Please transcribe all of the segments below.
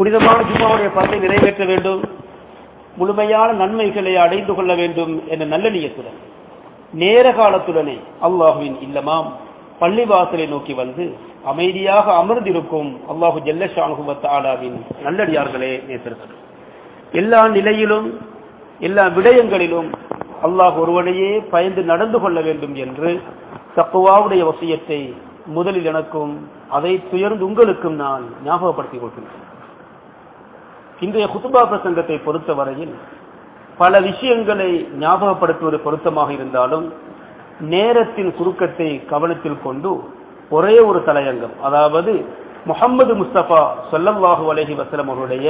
புனிதமான ஜும்மாவுடைய பரத்தை நிறைவேற்ற வேண்டும். முழுமையான நன்மைகளை அடைந்து கொள்ள வேண்டும் என்ற நல்ல நியத்துடன் நேர காலத்துடனே அல்லாஹுவின் இல்லமாம் பள்ளிவாசலை நோக்கி வந்து அமைதியாக அமர்ந்திருக்கும் அல்லாஹு ஜல்லஷானுவத்தாலாவின் நல்லடியார்களே நேசர்கள். எல்லா நிலையிலும் எல்லா விடயங்களிலும் அல்லாஹ் ஒருவனையே பயந்து நடந்து கொள்ள வேண்டும் என்று தக்குவாவுடைய வசியத்தை முதலில் எனக்கும் அதை துயர்ந்து உங்களுக்கும் நான் ஞாபகப்படுத்திக் கொள்கிறேன். இன்றைய குத்துபா பிரசங்கத்தை பொறுத்தவரையில் பல விஷயங்களை ஞாபகப்படுத்துவது பொருத்தமாக இருந்தாலும் நேரத்தின் சுருக்கத்தை கவனத்தில் கொண்டு ஒரே ஒரு தலையங்கம் அதாவது முகமது முஸ்தபா சொல்லல்லாஹு அலஹி வசலம் அவருடைய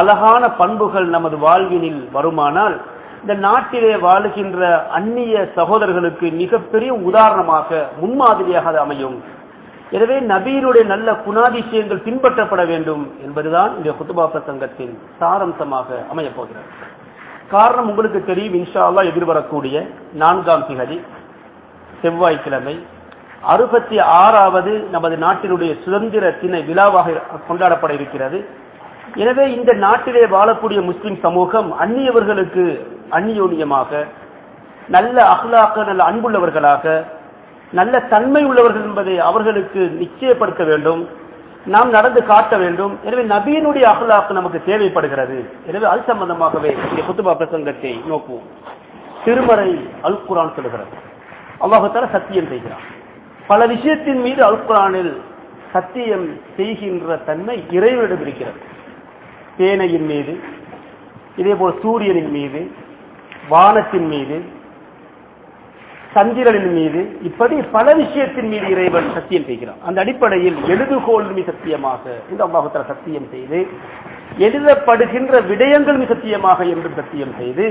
அழகான பண்புகள் நமது வாழ்வினில் வருமானால் இந்த நாட்டிலே வாழுகின்ற அந்நிய சகோதரர்களுக்கு மிகப்பெரிய உதாரணமாக முன்மாதிரியாக அது அமையும். எனவே நபீருடைய நல்ல குணாதிசயங்கள் பின்பற்றப்பட வேண்டும் என்பதுதான் இந்த குத்துபா பிரசங்கத்தின் சாரம்சமாக அமையப் போகிறது. காரணம் உங்களுக்கு தெரியும் இன்ஷால்லா எதிர்வரக்கூடிய நான்காம் திகதி செவ்வாய்க்கிழமை. அறுபத்தி ஆறாவது நமது நாட்டினுடைய சுதந்திர தின விழாவாக கொண்டாடப்பட இருக்கிறது. எனவே இந்த நாட்டிலே வாழக்கூடிய முஸ்லிம் சமூகம் அந்நியவர்களுக்கு அந்நியோனியமாக நல்ல அஹ்லாக்க நல்ல அன்புள்ளவர்களாக நல்ல தன்மை உள்ளவர்கள் என்பதை அவர்களுக்கு நிச்சயப்படுத்த வேண்டும். நாம் நடந்து காட்ட வேண்டும். எனவே நபியினுடைய அகலாக்கு நமக்கு தேவைப்படுகிறது. எனவே அது சம்பந்தமாகவே இந்த குத்துபா பிரசங்கத்தை நோக்குவோம். திருமறை அல் குரான் சொல்லுகிறது அல்லாஹால சத்தியம் செய்கிறான். பல விஷயத்தின் மீது அல் குரானில் சத்தியம் செய்கின்ற தன்மை இறைவனிடம் இருக்கிறது. தேனையின் மீது இதே போல் சூரியனின் மீது வானத்தின் மீது சந்திரனின் மீது இப்படி பல விஷயத்தின் மீது இறைவன் சத்தியம் செய்கிறான். அந்த அடிப்படையில் எழுதுகோள் சத்தியமாக இந்த அம்மாவத்திர சத்தியம் செய்து எழுதப்படுகின்ற விடயங்கள் மிக சத்தியமாக என்று சத்தியம் செய்து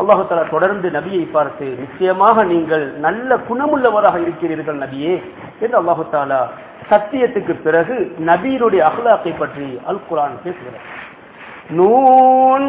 அல்லாஹால தொடர்ந்து நபியை பார்த்து நிச்சயமாக நீங்கள் நல்ல குணமுள்ளவராக இருக்கிறீர்கள் நபியே என்று அல்லாஹாலா சத்தியத்துக்கு பிறகு நபியினுடைய அகலாக்கை பற்றி அல் குரான் பேசுகிறார். நூன்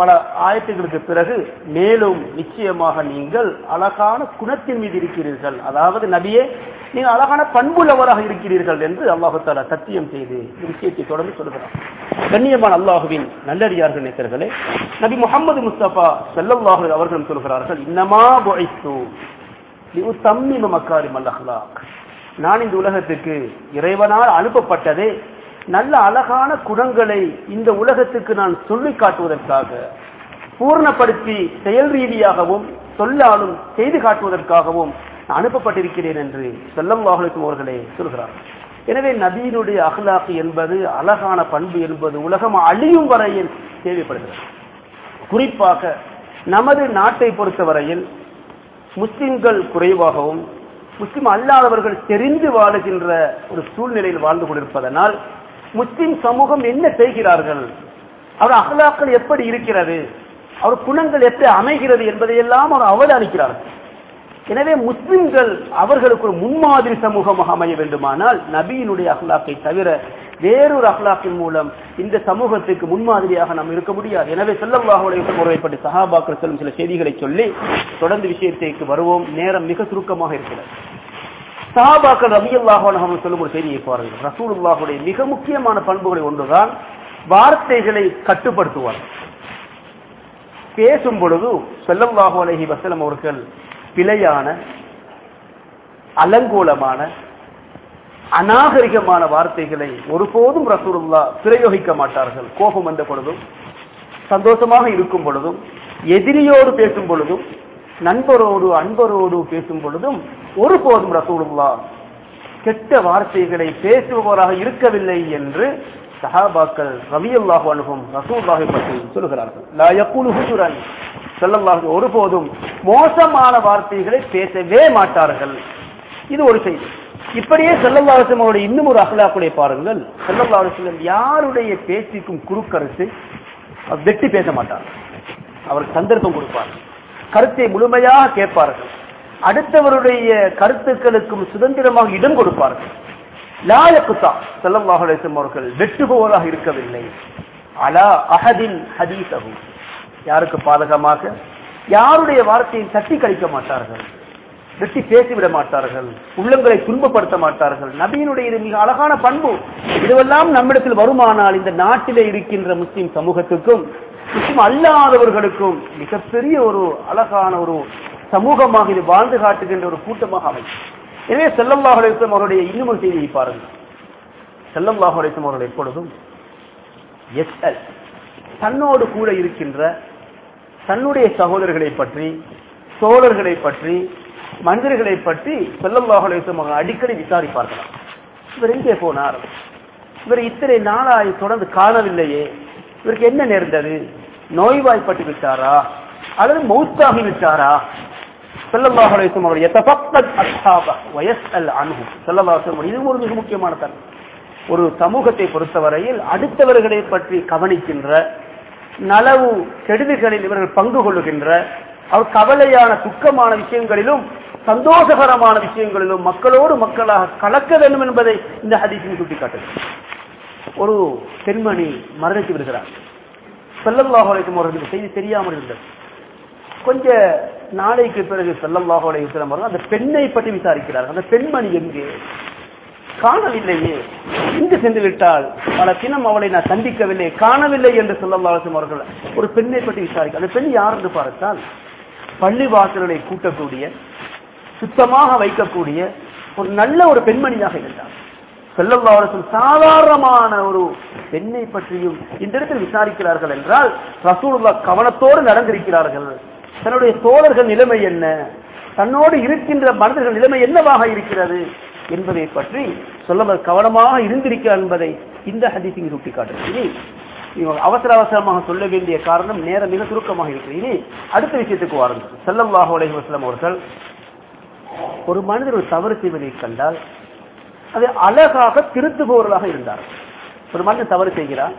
பல ஆயத்துகளுக்கு பிறகு மேலும் நிச்சயமாக நீங்கள் அழகான குணத்தின் மீது இருக்கிறீர்கள். அதாவது நபியே நீங்கள் அழகான பண்புள்ளவராக இருக்கிறீர்கள் என்று அல்லாஹால சத்தியம் செய்து விஷயத்தை தொடர்ந்து சொல்கிறார் கண்ணியமான அல்லாஹுவின் நல்லடியார்கள் நேசர்களே நபி முகமது முஸ்தபா செல்லல்லாஹு அவர்களும் சொல்கிறார்கள் இன்னமா பொழைத்து தம்மிம மக்காரி மல்லஹ்லாக் நான் இந்த உலகத்துக்கு இறைவனால் அனுப்பப்பட்டதே நல்ல அழகான குணங்களை இந்த உலகத்துக்கு நான் சொல்லி காட்டுவதற்காக பூர்ணப்படுத்தி செயல் ரீதியாகவும் சொல்லாலும் செய்து காட்டுவதற்காகவும் நான் அனுப்பப்பட்டிருக்கிறேன் என்று செல்லம்வாகளுக்கும் அவர்களே சொல்கிறார். எனவே நபியினுடைய அகலாக்கு என்பது அழகான பண்பு என்பது உலகம் அழியும் வரையில் தேவைப்படுகிறது. குறிப்பாக நமது நாட்டை பொறுத்தவரையில் முஸ்லிம்கள் குறைவாகவும் முஸ்லிம் அல்லாதவர்கள் தெரிந்து வாழுகின்ற ஒரு சூழ்நிலையில் வாழ்ந்து கொண்டிருப்பதனால் முஸ்லிம் சமூகம் என்ன செய்கிறார்கள்? அவர் அகலாக்கள் எப்படி இருக்கிறது? அவர் குணங்கள் எப்படி அமைகிறது என்பதையெல்லாம் அவர் அவதானிக்கிறார்கள் எனவே முஸ்லிம்கள் அவர்களுக்கு ஒரு முன்மாதிரி சமூகமாக அமைய வேண்டுமானால் நபியினுடைய அகலாக்கை தவிர வேறொரு அகலாக்கின் மூலம் இந்த சமூகத்துக்கு முன்மாதிரியாக நாம் இருக்க முடியாது. எனவே செல்லவாஹுடைய முறைப்பட்டு சஹாபாக்கள் செல்லும் சில செய்திகளை சொல்லி தொடர்ந்து விஷயத்திற்கு வருவோம். நேரம் மிக சுருக்கமாக இருக்கிறது. சஹாபாக்கள் ரபியல்லாஹ் சொல்லும் ஒரு செய்தியை பாருங்கள். ரசூலுல்லாஹுடைய மிக முக்கியமான பண்புகளை ஒன்றுதான் வார்த்தைகளை கட்டுப்படுத்துவார். பேசும் பொழுது செல்லல்லாஹு அலஹி வசலம் அவர்கள் பிழையான அலங்கோலமான அநாகரிகமான வார்த்தைகளை ஒருபோதும் ரசூலுல்லா பிரயோகிக்க மாட்டார்கள். கோபம் வந்த பொழுதும் சந்தோஷமாக இருக்கும் பொழுதும் எதிரியோடு பேசும் பொழுதும் நண்பரோடு அன்பரோடு பேசும் பொழுதும் ஒருபோதும் ரசூலுல்லா. கெட்ட வார்த்தைகளை பேசுபவராக இருக்கவில்லை என்று சஹாபாக்கள் ரவியல்லாஹு அனுகும் ரசூல்லாஹை பற்றி சொல்லுகிறார்கள். லா ஒருபோதும் மோசமான வார்த்தைகளை பேசவே மாட்டார்கள். இது ஒரு செய்தி. இப்படியே செல்லல்லாஹம் அவருடைய இன்னும் ஒரு அகலாக்குடைய பாருங்கள். செல்லல்லாஹம் யாருடைய பேச்சுக்கும் குறுக்கரசு வெட்டி பேச மாட்டார். அவர் சந்தர்ப்பம் கொடுப்பார். கருத்தை முழுமையாக கேட்பார்கள். அடுத்தவருடைய கருத்துக்களுக்கும் சுதந்திரமாக இடம் கொடுப்பார்கள். லாயக்குசா செல்லல்லாஹு அலைஹி அவர்கள் வெட்டுபோவதாக இருக்கவில்லை. அலா அஹதின் ஹதீசஹு யாருக்கு பாதகமாக? யாருடைய வார்த்தையை தட்டி கழிக்க மாட்டார்கள்? வெட்டி பேசிவிட மாட்டார்கள்? உள்ளங்களை துன்பப்படுத்த மாட்டார்கள்? நபியினுடைய இது மிக அழகான பண்பு. இதுவெல்லாம் நம்மிடத்தில் வருமானால் இந்த நாட்டிலே இருக்கின்ற முஸ்லிம் சமூகத்துக்கும் முஸ்லிம் அல்லாதவர்களுக்கும் மிகப்பெரிய ஒரு அழகான ஒரு சமூகமாக இது வாழ்ந்து காட்டுகின்ற ஒரு கூட்டமாக அமையும். எனவே செல்லம் அலிஸ்லாம் அவருடைய இன்னும் செய்தியை பாருங்கள். செல்லம் அலிஸ்லாம் அவர்கள் எப்பொழுதும் எஸ்எல் தன்னோடு கூட இருக்கின்ற தன்னுடைய சகோதரர்களை பற்றி சோழர்களை பற்றி மனிதர்களை பற்றி செல்லம் அலிஸ்லாம் அவர்கள் அடிக்கடி விசாரிப்பார்களாம் இவர் எங்கே போனார்? இவர் இத்தனை நாளாய் தொடர்ந்து காணவில்லையே. இவருக்கு என்ன நேர்ந்தது? நோய்வாய்ப்பட்டு விட்டாரா? அல்லது மௌத்தாகி விட்டாரா? செல்லல்லாஹ் அலைஹிம் அவர் எத்தபக்கத் அஸ்ஹாப வயஸ்அல் இது ஒரு மிக முக்கியமான தன்மை ஒரு சமூகத்தை பொறுத்தவரையில் அடுத்தவர்களை பற்றி கவனிக்கின்ற நலவு கெடுதிகளில் இவர்கள் பங்கு கொள்ளுகின்ற அவர் கவலையான துக்கமான விஷயங்களிலும் சந்தோஷகரமான விஷயங்களிலும் மக்களோடு மக்களாக கலக்க வேண்டும் என்பதை இந்த ஹதீசின் சுட்டிக்காட்டுகிறது. ஒரு பெண்மணி மரணித்து விடுகிறார். செல்லம் அலைஹிம் அவர்களுக்கு செய்தி தெரியாமல் இருந்தது. கொஞ்ச நாளைக்கு பிறகு செல்லல்லாஹு அலைஹி அவர்கள் அந்த பெண்ணை பற்றி விசாரிக்கிறார்கள். அந்த பெண்மணி எங்கே? காணவில்லையே. இங்கு சென்று விட்டால் பல தினம் அவளை நான் சந்திக்கவில்லை. காணவில்லை என்று செல்லல்லாஹு அவர்கள் ஒரு பெண்ணை பற்றி விசாரிக்க அந்த பெண் யார் என்று பார்த்தால் பள்ளி வாசல்களை கூட்டக்கூடிய சுத்தமாக வைக்கக்கூடிய ஒரு நல்ல ஒரு பெண்மணியாக இருந்தார் செல்லல்லாஹு சாதாரணமான ஒரு பெண்ணை பற்றியும் இந்த இடத்தில் விசாரிக்கிறார்கள் என்றால் ரசூல்லா கவனத்தோடு நடந்திருக்கிறார்கள். தன்னுடைய தோழர்கள் நிலைமை என்ன? தன்னோடு இருக்கின்ற மனிதர்கள் நிலைமை என்னவாக இருக்கிறது? என்பதை பற்றி சொல்ல கவனமாக இருந்திருக்கிறார் என்பதை இந்த ஹதீசிங் சுட்டி காட்டுகிறது அவசர அவசரமாக சொல்ல வேண்டிய காரணம் நேரம் மிக சுருக்கமாக இருக்கு இனி அடுத்த விஷயத்துக்கு வாருங்கள். செல்லல்லாஹு அலைஹி வஸல்லம் அவர்கள் ஒரு மனிதர் ஒரு தவறு செய்வதை கண்டால் அதை அழகாக திருத்துபவர்களாக இருந்தார். ஒரு மனிதன் தவறு செய்கிறார்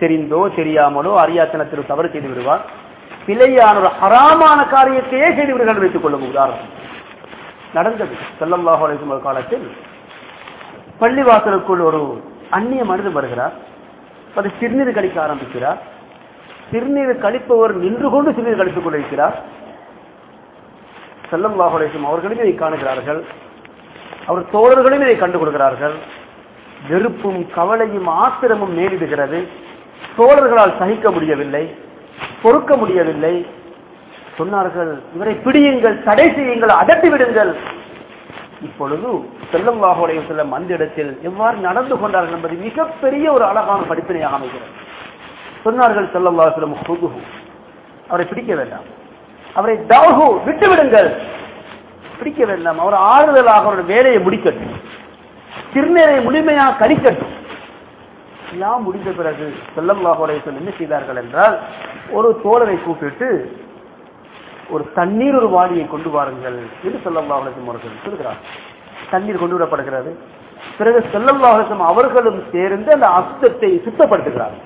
தெரிந்தோ தெரியாமலோ அறியாத்தனத்தில் தவறு செய்து விடுவார். பிழையான ஒரு ஹராமான காரியத்தையே செய்து விடுகள் வைத்துக் கொள்ளும் உதாரணம். நடந்தது. செல்லல்லாஹு அலைஹி ஒரு காலத்தில் பள்ளிவாசலுக்குள் ஒரு அந்நிய மனிதன் வருகிறார். அது சிறுநீர் கழிக்க ஆரம்பிக்கிறார். சிறுநீர் கழிப்பவர் நின்று கொண்டு சிறுநீர் கழித்துக் கொண்டிருக்கிறார். செல்லம் வாகுலேசம் அவர்களும் இதை காணுகிறார்கள். அவர் தோழர்களும் இதை கண்டு கொடுக்கிறார்கள் வெறுப்பும் கவலையும் ஆத்திரமும் நேரிடுகிறது தோழர்களால் சகிக்க முடியவில்லை. பொறுக்க முடியவில்லை. சொன்னார்கள் இவரை பிடியுங்கள் தடை செய்யுங்கள் அதட்டி விடுங்கள். இப்பொழுது செல்லம் வாகோடைய செல்லம் அந்த இடத்தில் எவ்வாறு நடந்து கொண்டார்கள் என்பது மிகப்பெரிய ஒரு அழகான படிப்பினையாக அமைகிறது. சொன்னார்கள் செல்லம் வாசலம் அவரை பிடிக்க வேண்டாம். அவரை தாகு விட்டு விடுங்கள். பிடிக்க வேண்டாம். அவர் ஆறுதலாக அவருடைய வேலையை முடிக்கட்டும். திருநேரை முழுமையாக கழிக்கட்டும். எல்லாம் முடிந்த பிறகு செல்லல்லாஹோடைய என்ன செய்தார்கள் என்றால் ஒரு தோழரை கூப்பிட்டு ஒரு தண்ணீர் ஒரு வாளியை கொண்டு வாருங்கள் என்று செல்லல்லாஹுலசம் அவர்கள் சொல்கிறார். தண்ணீர் கொண்டு விடப்படுகிறது. பிறகு செல்லல்லாஹுலசம் அவர்களும் சேர்ந்து அந்த அசுத்தத்தை சுத்தப்படுத்துகிறார்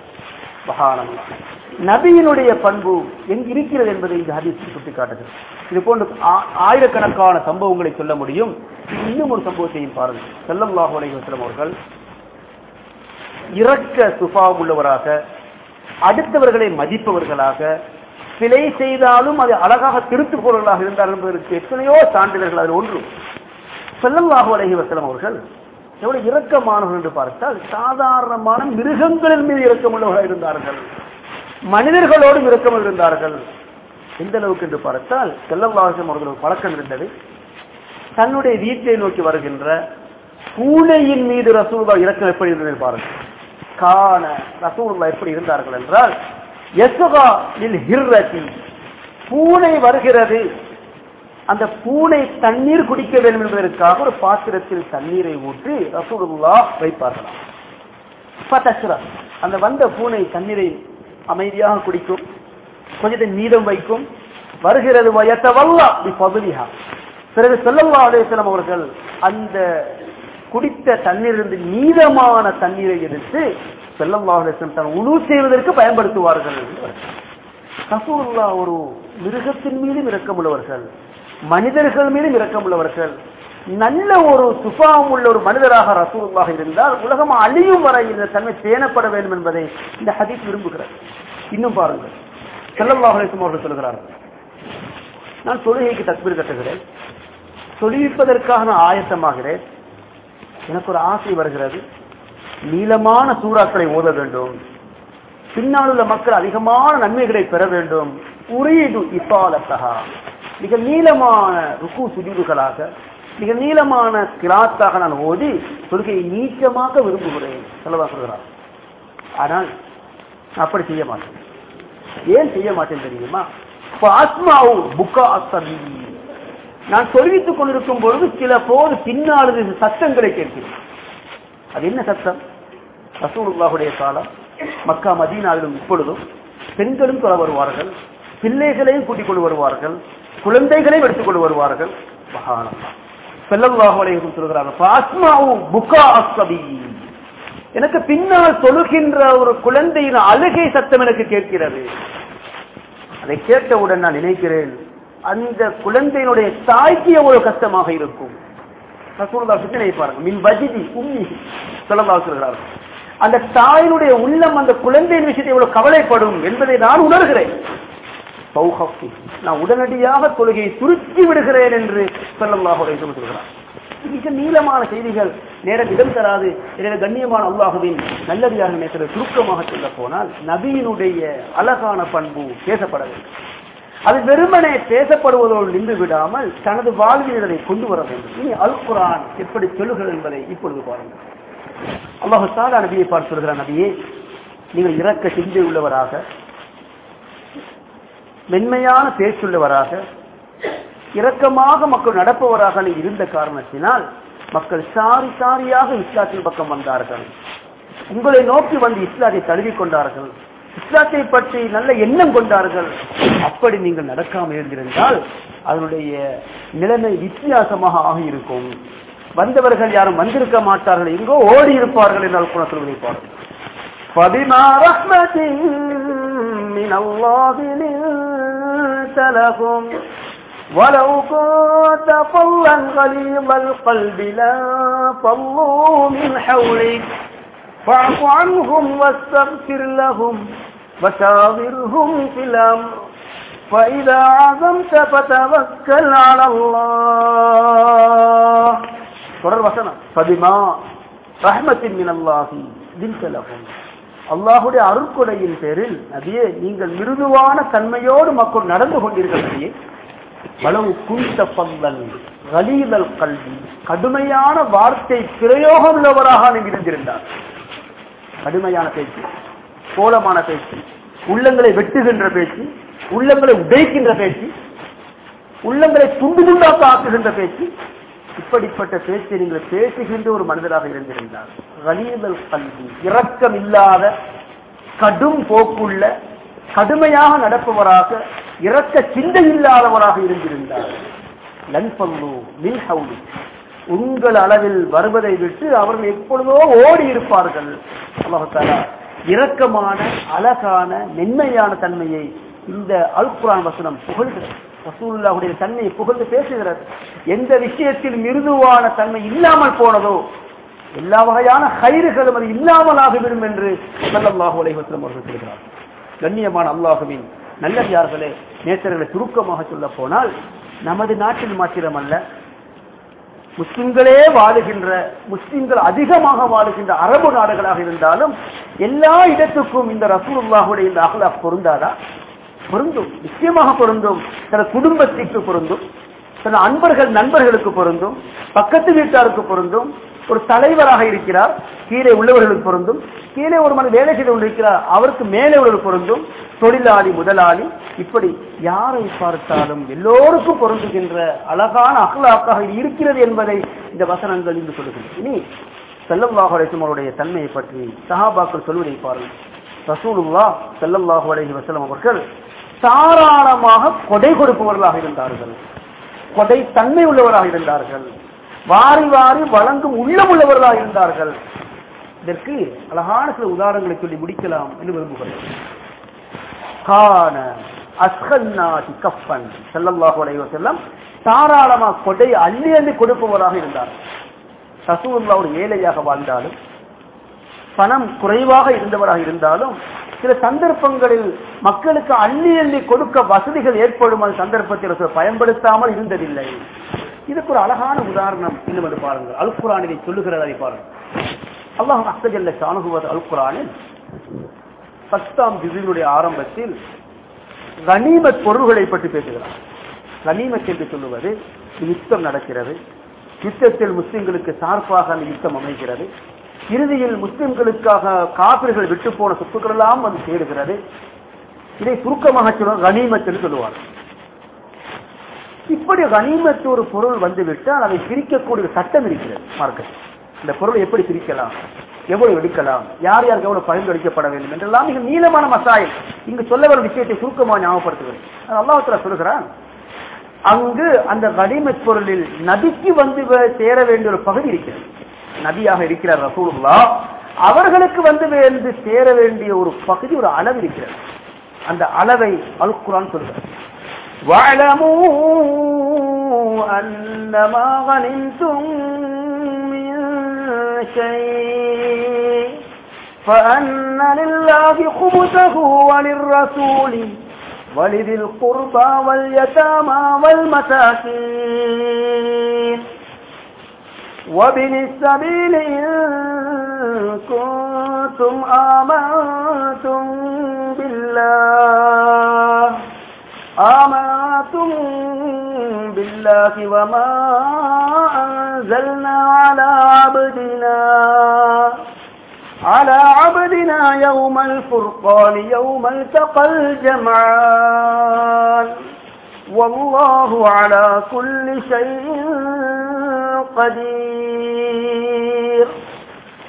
மகானம் நபியினுடைய பண்பு எங்கு இருக்கிறது என்பதை இந்த ஹதீஸ் சுட்டிக்காட்டுகிறது. இது போன்று ஆயிரக்கணக்கான சம்பவங்களை சொல்ல முடியும். இன்னும் ஒரு சம்பவத்தையும் பாருங்கள். செல்லம் அலைஹி அவர்கள் இரக்க சுபாவம் உள்ளவராக அடுத்தவர்களை மதிப்பவர்களாக பிழை செய்தாலும் அதை அழகாக திருத்துப்பவர்களாக இருந்தார் என்பதற்கு எத்தனையோ சான்றிதழ்கள் அதில் ஒன்று செல்லல்லாஹு அலைஹி வசலம் அவர்கள் எவ்வளவு இரக்கமானவர்கள் என்று பார்த்தால் சாதாரணமான மிருகங்களின் மீது இரக்கமுள்ளவர்களாக இருந்தார்கள். மனிதர்களோடும் இரக்கம் இருந்தார்கள். எந்த அளவுக்கு என்று பார்த்தால் செல்லவாசம் அவர்கள் பழக்கம் இருந்தது. தன்னுடைய வீட்டை நோக்கி வருகின்ற பூனையின் மீது ரசூல்லா இறக்கம் எப்படி இருந்தது பாருங்கள். காண ரசூல்லா எப்படி இருந்தார்கள் என்றால் எசுகா ஹிர்ரதி பூனை வருகிறது. அந்த பூனை தண்ணீர் குடிக்க வேண்டும் என்பதற்காக ஒரு பாத்திரத்தில் தண்ணீரை ஊற்றி ரசூலுல்லா வைப்பார்களாம். அந்த வந்த பூனை தண்ணீரை அமைதியாக குடிக்கும் கொஞ்சத்தை மீதம் வைக்கும். வருகிறது பகுதியா பிறகு செல்லல்லா அலேசலம் அவர்கள் அந்த குடித்த தண்ணீரிலிருந்து மீதமான தண்ணீரை எடுத்து செல்லம் அலேசலம் தன் உணவு செய்வதற்கு பயன்படுத்துவார்கள் ரசூலுல்லா ஒரு மிருகத்தின் மீதும் இரக்கமுள்ளவர்கள் மனிதர்கள் மீதும் இரக்கமுள்ளவர்கள். நல்ல ஒரு சுபாவம் உள்ள ஒரு மனிதராக ரசூலாக இருந்தால் உலகம் அழியும் வரை இந்த தன்மை பேணப்பட வேண்டும் என்பதை இந்த ஹதீஸ் விரும்புகிறார் இன்னும் பாருங்கள். செல்லம் அலைஹிஸ்ஸலாம் அவர்கள் சொல்கிறார்கள். நான் தொழுகைக்கு தக்பீர் கட்டுகிறேன். தொழில்ப்பதற்காக நான் ஆயத்தமாகிறேன். எனக்கு ஒரு ஆசை வருகிறது. நீளமான சூறாக்களை ஓத வேண்டும். பின்னால் உள்ள மக்கள் அதிகமான நன்மைகளை பெற வேண்டும். உரியது இப்பாலத்தகா மிக நீளமான ருக்கு சுதிவுகளாக மிக நீளமான கிராத்தாக நான் ஓதி தொழுகையை நீச்சமாக விரும்புகிறேன். செலவா சொல்கிறார் ஆனால் அப்படி செய்ய மாட்டேன். ஏன் செய்ய மாட்டேன் தெரியுமா? ஆத்மாவு புக்கா அசபி நான் தொழுவித்துக் கொண்டிருக்கும் பொழுது சில போது பின்னாளது சத்தங்களை கேட்கிறேன். அது என்ன சத்தம்? ரசூலுல்லாஹுடைய காலம் மக்கா மதீனாவிலும் இப்பொழுதும் பெண்களும் தொலை வருவார்கள் பிள்ளைகளையும் கூட்டிக் கொண்டு வருவார்கள் குழந்தைகளையும் எடுத்துக் கொண்டு வருவார்கள். மகாணம் செல்லல்லாஹு அலைஹி எனக்கு பின்னால் தொழுகின்ற ஒரு குழந்தையின் அழுகை சத்தம் எனக்கு கேட்கிறது. அதை கேட்டவுடன் நான் நினைக்கிறேன் அந்த குழந்தையினுடைய தாய்க்கு எவ்வளவு கஷ்டமாக இருக்கும்? சிந்தனை பாருங்க. மின் வஜிதி உம்மி சொல்லலாம் சொல்கிறார்கள் அந்த தாயினுடைய உள்ளம் அந்த குழந்தையின் விஷயத்தை எவ்வளவு கவலைப்படும் என்பதை நான் உணர்கிறேன். நான் உடனடியாக தொழுகையை சுருக்கி விடுகிறேன் என்று சொல்கிறார். மிக நீளமான செய்திகள். நேரம் இடம் தராது. எனவே கண்ணியமான அல்லாஹுவின் நல்லடியாக நேற்று சுருக்கமாக சொல்ல போனால் நபியினுடைய அழகான பண்பு பேசப்பட வேண்டும் அது வெறுமனே பேசப்படுவதோடு நின்று விடாமல் தனது வாழ்வில் இதனை கொண்டு வர வேண்டும். இனி அல் குரான் எப்படி சொல்லுகிறது என்பதை இப்பொழுது பாருங்கள். அல்லாஹு சாதா நபியை பார்த்து சொல்கிறார் நபியே நீங்கள் இறக்க சிந்தை உள்ளவராக மென்மையான பேச்சுள்ளவராக இரக்கமாக மக்கள் நடப்பவராக நீ இருந்த காரணத்தினால் மக்கள் சாரி சாரியாக இஸ்லாத்தின் பக்கம் வந்தார்கள். உங்களை நோக்கி வந்து இஸ்லாத்தை தழுவிக் கொண்டார்கள். இஸ்லாத்தை பற்றி நல்ல எண்ணம் கொண்டார்கள் அப்படி நீங்கள் நடக்காமல் இருந்திருந்தால் அதனுடைய நிலைமை வித்தியாசமாக ஆகியிருக்கும் வந்தவர்கள் யாரும் வந்திருக்க மாட்டார்கள் எங்கோ ஓடி இருப்பார்கள் என்றால் கூட சொல்வதைப்பார்கள் فبما رحمة من الله لنت لهم ولو كنت فظا غليظ القلب لانفضوا من حولك فاعف عنهم واستغفر لهم وشاورهم في الأمر فإذا عزمت فتوكل على الله தொடர் வசனம் பதிமா ரஹ்மத்தின் மினல்லாஹி தின்சலகும் அல்லாஹுடைய அருட்கொடையின் பேரில் நபியே நீங்கள் மிருதுவான தன்மையோடு மக்கள் நடந்து கொண்டீர்கள் நபியே வளவு குந்த பல்லல் கலீதல் கல்வி கடுமையான வார்த்தை பிரயோகம் உள்ளவராக நீங்கள் இருந்திருந்தார் கடுமையான பேச்சு கோலமான பேச்சு உள்ளங்களை வெட்டுகின்ற பேச்சு உள்ளங்களை உடைக்கின்ற பேச்சு உள்ளங்களை துண்டு துண்டாக்க ஆக்குகின்ற பேச்சு இப்படிப்பட்ட பேச்சை நீங்கள் பேசுகின்ற ஒரு மனிதராக இருந்திருந்தார் கலீதல் கல்வி இரக்கம் இல்லாத கடும் போக்குள்ள கடுமையாக நடப்பவராக இரக்க சிந்தை இல்லாதவராக இருந்திருந்தார் லன்பல்லு மின் உங்கள் அளவில் வருவதை விட்டு அவர்கள் எப்பொழுதோ ஓடி இருப்பார்கள். இரக்கமான அழகான மென்மையான தன்மையை இந்த அல்குரான் வசனம் புகழ்கிறது ரசூலுல்லாஹுடைய தன்மையை புகழ்ந்து பேசுகிறது. எந்த விஷயத்தில் மிருதுவான தன்மை இல்லாமல் போனதோ எல்லா வகையான கயிறுகளும் அது இல்லாமலாகிவிடும் என்று சல்லல்லாஹு அலைஹி அவர்கள் சொல்கிறார் கண்ணியமான அல்லாஹுவின் நல்லடியார்களே நேசர்களை சுருக்கமாக சொல்ல போனால் நமது நாட்டில் மாத்திரமல்ல முஸ்லிம்களே வாழுகின்ற முஸ்லிம்கள் அதிகமாக வாழுகின்ற அரபு நாடுகளாக இருந்தாலும் எல்லா இடத்துக்கும் இந்த ரசூலுல்லாஹுடைய இந்த அகலா பொருந்தாதா? பொருந்தும். நிச்சயமாக பொருந்தும். சில குடும்பத்திற்கு பொருந்தும். சில அன்பர்கள் நண்பர்களுக்கு பொருந்தும். பக்கத்து வீட்டாருக்கு பொருந்தும். ஒரு தலைவராக இருக்கிறார். கீழே உள்ளவர்களுக்கு பொருந்தும். கீழே ஒரு மனித வேலை செய்து கொண்டிருக்கிறார். அவருக்கு மேலே உள்ளவர்கள் பொருந்தும். தொழிலாளி முதலாளி இப்படி யாரை பார்த்தாலும் எல்லோருக்கும் பொருந்துகின்ற அழகான அகலாக்காக இருக்கிறது என்பதை இந்த வசனங்கள் இங்கு சொல்லுகின்றன. இனி செல்லல்லாஹு அவருடைய தன்மையை பற்றி சஹாபாக்கள் சொல்வதை பாருங்கள். ரசூலுல்லா செல்லல்லாஹு அலைஹி வசலம் அவர்கள் தாராளமாக கொடை கொடுப்பவர்களாக இருந்தார்கள். கொடை தன்மை உள்ளவராக இருந்தார்கள். வாரி வாரி வழங்கும் உள்ளமுள்ளவர்களாக இருந்தார்கள். இதற்கு அழகான சில உதாரணங்களை சொல்லி முடிக்கலாம் என்று விரும்புகிறேன். கான அஸ்கன்னாதி கஃபன் ஸல்லல்லாஹு அலைஹி வஸல்லம் தாராளமா கொடை அள்ளி அள்ளி கொடுப்பவராக இருந்தார். ரசூலுல்லாஹ் ஒரு ஏழையாக வாழ்ந்தாலும் பணம் குறைவாக இருந்தவராக இருந்தாலும் சில சந்தர்ப்பங்களில் மக்களுக்கு அள்ளி அள்ளி கொடுக்க வசதிகள் ஏற்படும் அந்த சந்தர்ப்பத்தில் பயன்படுத்தாமல் இருந்ததில்லை. இதுக்கு ஒரு அழகான உதாரணம் இன்னும் அது பாருங்கள். அல் குரான் இதை சொல்லுகிறதை பாருங்கள். அல்லாஹ் அஸ்தஜல்ல சாணுகுவது அல்குரானில் பத்தாம் திசையினுடைய ஆரம்பத்தில் கனிமத் பொருள்களை பற்றி பேசுகிறார். கனிமத் என்று சொல்லுவது யுத்தம் நடக்கிறது. யுத்தத்தில் முஸ்லிம்களுக்கு சார்பாக அந்த யுத்தம் அமைகிறது. இறுதியில் முஸ்லிம்களுக்காக காப்பிர்கள் விட்டு போன சொத்துக்கள் எல்லாம் வந்து சேருகிறது இதை சுருக்கமாக சொல்லுவார் கனிமத் என்று சொல்லுவார். இப்படி கனிமத்து ஒரு பொருள் வந்துவிட்டால் அதை பிரிக்கக்கூடிய சட்டம் இருக்கிறது. மார்க்கெட் இந்த பொருளை எப்படி பிரிக்கலாம்? எவ்வளவு எடுக்கலாம்? யார் யாருக்கு எவ்வளவு பரிந்துரைக்கப்பட வேண்டும்? என்றெல்லாம் மிக நீளமான மசாயில். இங்கு சொல்ல வரும் விஷயத்தை சுருக்கமாக ஞாபகப்படுத்துகிறேன். அல்லாஹத்துல சொல்லுகிறான் அங்கு அந்த கனிமத் பொருளில் நதிக்கு வந்து சேர வேண்டிய ஒரு பகுதி இருக்கிறது. நபியாக இருக்கிறார் ரசூலுல்லா அவர்களுக்கு வந்து வந்து சேர வேண்டிய ஒரு பகுதி ஒரு அளவு இருக்கிறது அந்த அளவை அல் குரான் சொல்கிறார் واعلموا أنما غنمتم من شيء فأن لله خبثه وللرسول ولذي القربى واليتامى والمساكين وابن السبيل إن كنتم آمنتم بالله. آمنتم بالله وما أنزلنا على عبدنا على عبدنا يوم الفرقان يوم التقى الجمعان. والله على كل شيء قدير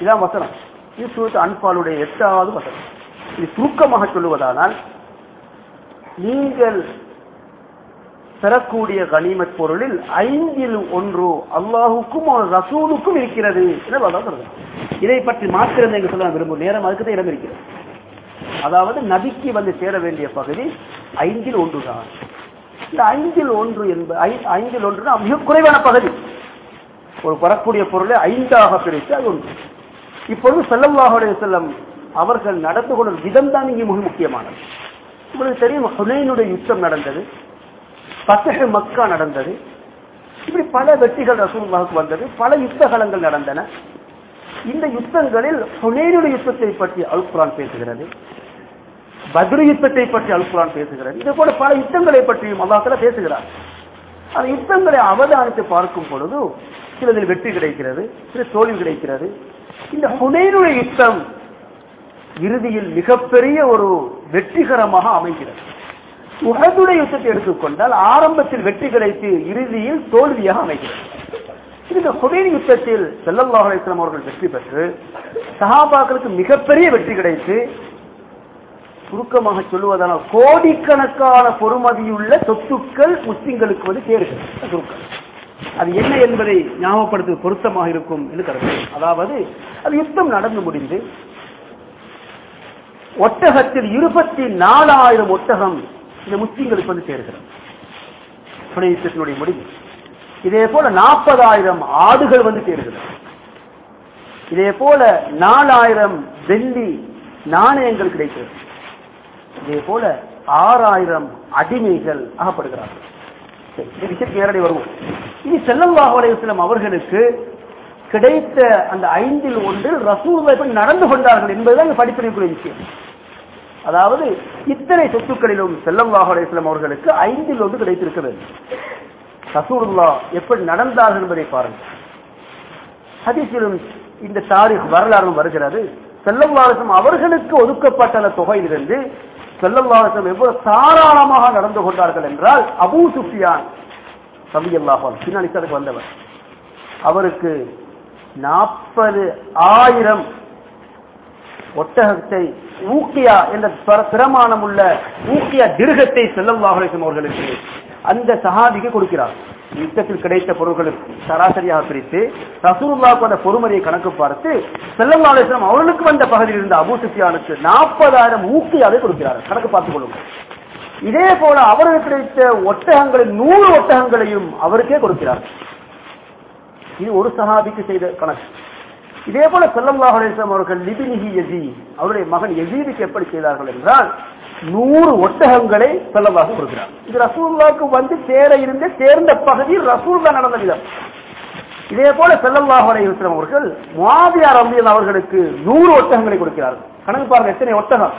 இதான் வசனம் இது சூரத் அன்பாலுடைய எட்டாவது வசனம் இது சுருக்கமாக சொல்லுவதானால் நீங்கள் பெறக்கூடிய கனிமத் பொருளில் ஐந்தில் ஒன்று அல்லாஹுக்கும் ஒரு ரசூலுக்கும் இருக்கிறது என அல்லாஹ் சொல்றான். இதை பற்றி மாத்திரம் எங்க சொல்ல விரும்பும் நேரம் அதுக்கு தான் இடம் இருக்கிறது அதாவது நபிக்கு வந்து சேர வேண்டிய பகுதி ஐந்தில் ஒன்று தான் இந்த ஐந்தில் ஒன்று என்பது ஐந்தில் ஒன்று மிக குறைவான பகுதி. ஒரு வரக்கூடிய பொருளை ஐந்தாக பிரித்து அது ஒன்று. இப்பொழுது ஸல்லல்லாஹு செல்லம் அவர்கள் நடந்து கொள்ளும் விதம் தான் இங்கே மிக முக்கியமானது. உங்களுக்கு தெரியும் ஹுனைனுடைய யுத்தம் நடந்தது பத்தக மக்கா நடந்தது இப்படி பல வெற்றிகள் ரசூலுல்லாவுக்கு வந்தது பல யுத்தகலங்கள் நடந்தன. இந்த யுத்தங்களில் ஹுனேனுடைய யுத்தத்தை பற்றி அல்குரான் பேசுகிறது. பத்ரு யுத்தத்தை பற்றி அல்குலான் பேசுகிறார். இது போல பல யுத்தங்களை பற்றியும் அல்லாத்துல பேசுகிறார். அந்த யுத்தங்களை அவதானித்து பார்க்கும் பொழுது சிலதில் வெற்றி கிடைக்கிறது சில தோல்வி கிடைக்கிறது. இந்த ஹுனைனுடைய யுத்தம் இறுதியில் மிகப்பெரிய ஒரு வெற்றிகரமாக அமைகிறது. உகதுடைய யுத்தத்தை எடுத்துக்கொண்டால் ஆரம்பத்தில் வெற்றி கிடைத்து இறுதியில் தோல்வியாக அமைகிறது. இந்த ஹுதைன் யுத்தத்தில் ஸல்லல்லாஹு அவர்கள் வெற்றி பெற்று சஹாபாக்களுக்கு மிகப்பெரிய வெற்றி கிடைத்து சுருக்கமாக சொல்லுவதானால் கோடிக்கணக்கான பொறுமதியுள்ள சொத்துக்கள் முஸ்லிம்களுக்கு வந்து சேருகிறது. சுருக்கம். அது என்ன என்பதை ஞாபகப்படுத்து பொருத்தமாக இருக்கும் என்று கருத்து அதாவது அது யுத்தம் நடந்து முடிந்து ஒட்டகத்தில் இருபத்தி நாலாயிரம் ஒட்டகம் இந்த முஸ்லிம்களுக்கு வந்து சேர்கிறது. துணை யுத்தத்தினுடைய முடிவு. இதே போல நாற்பதாயிரம் ஆடுகள் வந்து சேருகிறது. இதே போல நாலாயிரம் வெள்ளி நாணயங்கள் கிடைக்கிறது. இதே போல ஆறாயிரம் அடிமைகள் அகப்படுகிறார்கள். இந்த விஷயத்துக்கு நேரடி வருவோம். இனி செல்லல்லாஹு அலைஹி அவர்களுக்கு கிடைத்த அந்த ஐந்தில் ஒன்றில் ரசூலுல்லாஹி எப்படி நடந்து கொண்டார்கள் என்பதுதான் இங்க படிப்பினைக்குரிய விஷயம். அதாவது இத்தனை சொத்துக்களிலும் செல்லல்லாஹு அலைஹி அவர்களுக்கு ஐந்தில் ஒன்று கிடைத்திருக்க வேண்டும். ரசூலுல்லா எப்படி நடந்தார்கள் என்பதை பாருங்கள். ஹதீஸிலும் இந்த தாரிக் வரலாறும் வருகிறது. செல்லல்லாசம் அவர்களுக்கு ஒதுக்கப்பட்ட அந்த தொகையிலிருந்து செல்லல்லாசம் எவ்வளவு தாராளமாக நடந்து கொண்டார்கள் என்றால் அபூ சுஃபியான் சபியல்லாஹான் பின்னாடி வந்தவர். அவருக்கு நாற்பது ஆயிரம் ஒட்டகத்தை ஊக்கியா என்ற பிரமாணம் உள்ள ஊக்கியா திருகத்தை செல்லல்லாஹம் அவர்களுக்கு அந்த சஹாபிக்கு கொடுக்கிறார். யுத்தத்தில் கிடைத்த பொருட்களுக்கு சராசரியாக பிரித்து ரசூலுல்லாவுக்கு வந்த பொறுமதியை கணக்கு பார்த்து செல்லம் அவர்களுக்கு வந்த பகுதியில் இருந்த அபூ சுஃபியானுக்கு நாற்பதாயிரம் ஊக்கியாவே கொடுக்கிறார் கணக்கு பார்த்துக் கொள்ளுங்கள். இதே போல அவருக்கு கிடைத்த ஒட்டகங்களின் நூறு ஒட்டகங்களையும் அவருக்கே கொடுக்கிறார். இது ஒரு சஹாபிக்கு செய்த கணக்கு. இதே போல செல்லம் அவர்கள் லிபினிஹி யசீ அவருடைய மகன் யசீதுக்கு எப்படி செய்தார்கள் என்றால் நூறு ஒட்டகங்களை செல்லல்லாஹு கொடுக்கிறார். இது ரசூல்லாவுக்கு வந்து சேர இருந்தே சேர்ந்த பகுதி ரசூல்லா நடந்த விதம். இதே போல செல்லல்லாஹு அலைஹிஸ்லாம் அவர்கள் மாவியார் அம்பியல் அவர்களுக்கு நூறு ஒட்டகங்களை கொடுக்கிறார்கள். கணக்கு பாருங்க எத்தனை ஒட்டகம்?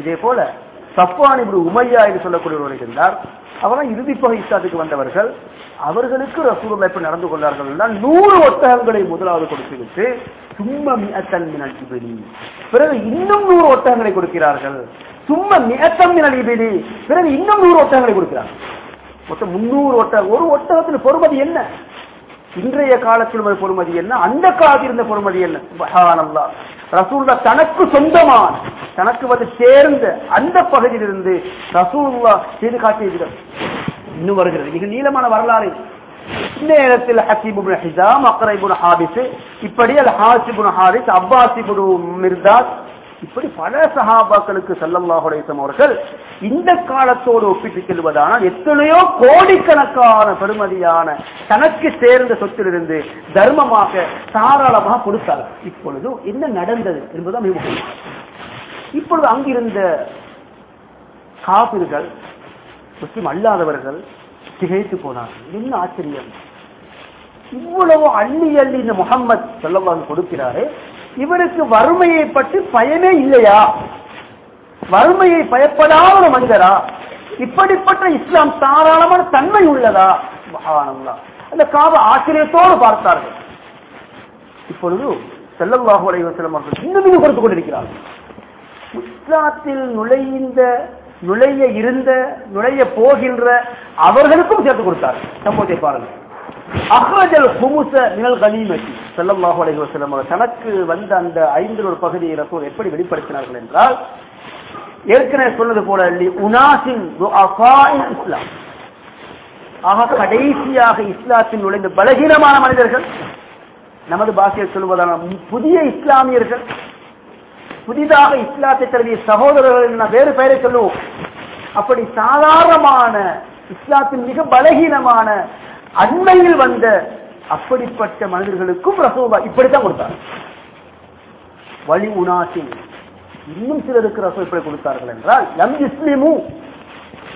இதே போல சஃப்வான் உமையா என்று சொல்லக்கூடியவர் இருந்தார். அவரும் இறுதி பகை வந்தவர்கள் அவர்களுக்கு ரசூலுல்லாஹ் எப்படி நடந்து கொண்டார்கள் என்றால் நூறு ஒட்டகங்களை முதலாவது கொடுத்துவிட்டு சும்மா மிஅத்தன் மினல் இபிலி. பிறகு இன்னும் நூறு ஒட்டகங்களை கொடுக்கிறார்கள். சும்மா மிஅத்தன் இபிலி. பிறகு இன்னும் நூறு ஒட்டகங்களை கொடுக்கிறார்கள். மொத்தம் முன்னூறு ஒட்டகம் ஒரு ஒட்டகத்தின் பொறுமதி என்ன? இன்றைய காலத்தில் ஒரு பொறுமதி என்ன? அந்த காலத்தில் இருந்த பொறுமதி என்ன? ரசூல்லா தனக்கு சொந்தமான தனக்கு வந்து சேர்ந்த அந்த பகுதியிலிருந்து ரசூல்லா செய்து காட்டிய இன்னும் வருகிறது. மிக நீளமான வரலாறு நேரத்தில் ஹசீப் ஹிசாம் அக்ரை ஹாபிஸ் இப்படி அல் ஹாசிபுன் ஹாரிஸ் அப்பாசிபுன் மிர்தாஸ் இப்படி பல சகாபாக்களுக்கு செல்லம் அவர்கள் இந்த காலத்தோடு ஒப்பிட்டு செல்வதானால் எத்தனையோ கோடிக்கணக்கான பெருமதியான தனக்கு சேர்ந்த சொத்திலிருந்து தர்மமாக தாராளமாக கொடுத்தார் இப்பொழுது என்ன நடந்தது என்பதுதான் மிக முக்கியம். இப்பொழுது அங்கிருந்த காபிர்கள் முஸ்லிம் அல்லாதவர்கள் திகைத்து போனார்கள். என்ன ஆச்சரியம்? இவ்வளவு அள்ளி அள்ளி இந்த முகம்மது செல்லவாங்க கொடுக்கிறாரே. இவருக்கு வறுமையை பற்றி பயமே இல்லையா? வறுமையை பயப்படாத ஒரு மனிதரா? இப்படிப்பட்ட இஸ்லாம் தாராளமான தன்மை உள்ளதா? சுப்ஹானல்லாஹ். அந்த காவ ஆச்சரியத்தோடு பார்த்தார்கள். இப்பொழுது செல்லல்லாஹு அலைஹி அவர்கள் இன்னும் இன்னும் கொடுத்துக் கொண்டிருக்கிறார்கள். இஸ்லாத்தில் நுழைந்த நுழைய இருந்த நுழைய போகின்ற அவர்களுக்கும் சேர்த்து கொடுத்தார் சம்பவத்தை பாருங்கள். அகஜல் குமுச நிழல் கனிமதி ஸல்லல்லாஹு அலைஹி வஸல்லம் தனக்கு வந்த அந்த ஐந்தில் ஒரு பகுதியை ரசூல் எப்படி வெளிப்படுத்தினார்கள் என்றால் ஏற்கனவே சொன்னது போல உனாசின் இஸ்லாம். ஆக கடைசியாக இஸ்லாத்தில் நுழைந்த பலகீனமான மனிதர்கள் நமது பாஷையில் சொல்வதான புதிய இஸ்லாமியர்கள் புதிதாக இஸ்லாத்தை தழுவிய சகோதரர்கள் என வேறு பெயரை சொல்லுவோம். அப்படி சாதாரணமான இஸ்லாத்தின் மிக பலகீனமான அண்மையில் வந்த அப்படிப்பட்ட மனிதர்களுக்கும் ரசூபா இப்படித்தான் கொடுத்தார். வழி உனாசின் இன்னும் சிலருக்கு ரசூல் இப்படி கொடுத்தார்கள் என்றால் லம் இஸ்லிமு